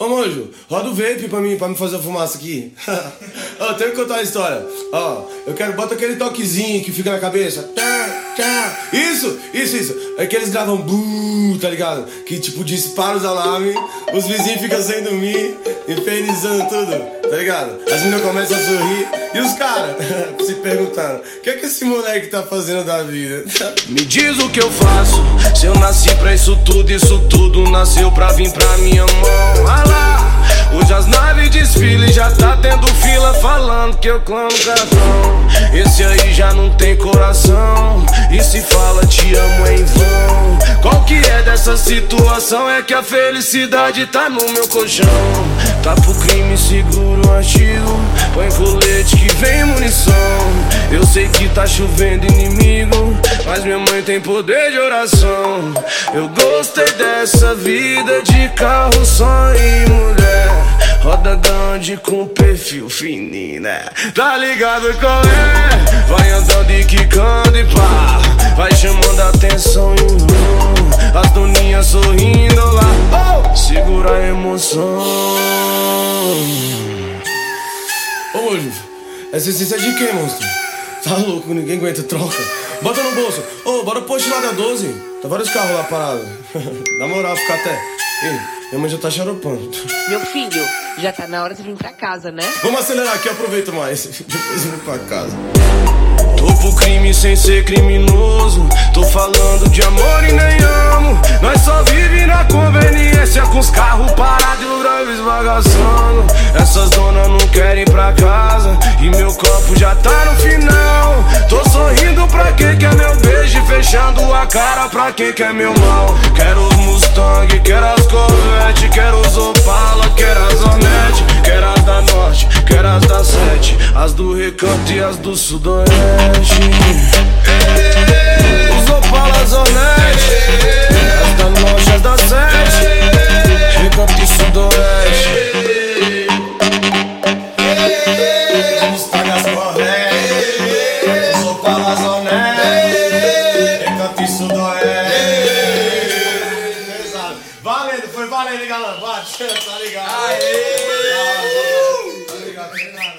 Ô Monjo, roda o vape pra mim, pra me fazer a fumaça aqui. Ó, tenho que contar uma história. Ó, eu quero, bota aquele toquezinho que fica na cabeça. Tá, tá. Isso, isso, isso. É que eles gravam buuu, tá ligado? Que tipo dispara os alarmes, os vizinhos ficam sem dormir, infernizando tudo, tá ligado? As meninas começam a sorrir e os caras se perguntando: o que é que esse moleque tá fazendo da vida? Me diz o que eu faço. Se eu nasci pra isso tudo, isso tudo nasceu pra vir pra minha mão. Falando que eu clamo cartão. Esse aí já não tem coração. E se fala te amo em vão. Qual que é dessa situação? É que a felicidade tá no meu colchão. Tá pro crime, seguro o artigo. Põe colete que vem munição. Eu sei que tá chovendo inimigo, mas minha mãe tem poder de oração. Eu gostei dessa vida de carro, só e. Roda com perfil fininho, né? Tá ligado qual é? Vai andando e quicando e pá. Vai chamando a atenção e hum, as doninhas sorrindo lá. Oh, segura a emoção. Ô Monjo, essa essência é de quem, monstro? Tá louco, ninguém aguenta, troca. Bota no bolso. Ô, bora pro posto lá da 12. Tá vários carros lá parados. Na moral, fica até. Ei, minha mãe já tá xaropando. Meu filho, já tá na hora de vir pra casa, né? Vamos acelerar aqui, eu aproveito mais. Depois eu vou pra casa. Tô pro crime sem ser criminoso. Tô falando de amor e nem amo. Nós só vive na conveniência com os carros parados e o drive esbagaçando. Essas donas não querem ir pra casa. E meu copo já tá no final. Tô sorrindo pra quem quer meu beijo e fechando a cara pra quem quer meu mal. Quero Mustang, quero as Corvette, quero os Opala, quero as Hornet, quero as da Norte, quero as da Sete, as do Recanto e as do Sudoeste. Os Opala, as Hornet, as da Norte, as da Sete, Recanto e Sudoeste. Mustang, as Corvette, os Opala, as Recanto e Sudoeste. Foi valendo, galera. Bate, tá ligado? Aê! Tá ligado, treinado, treinado.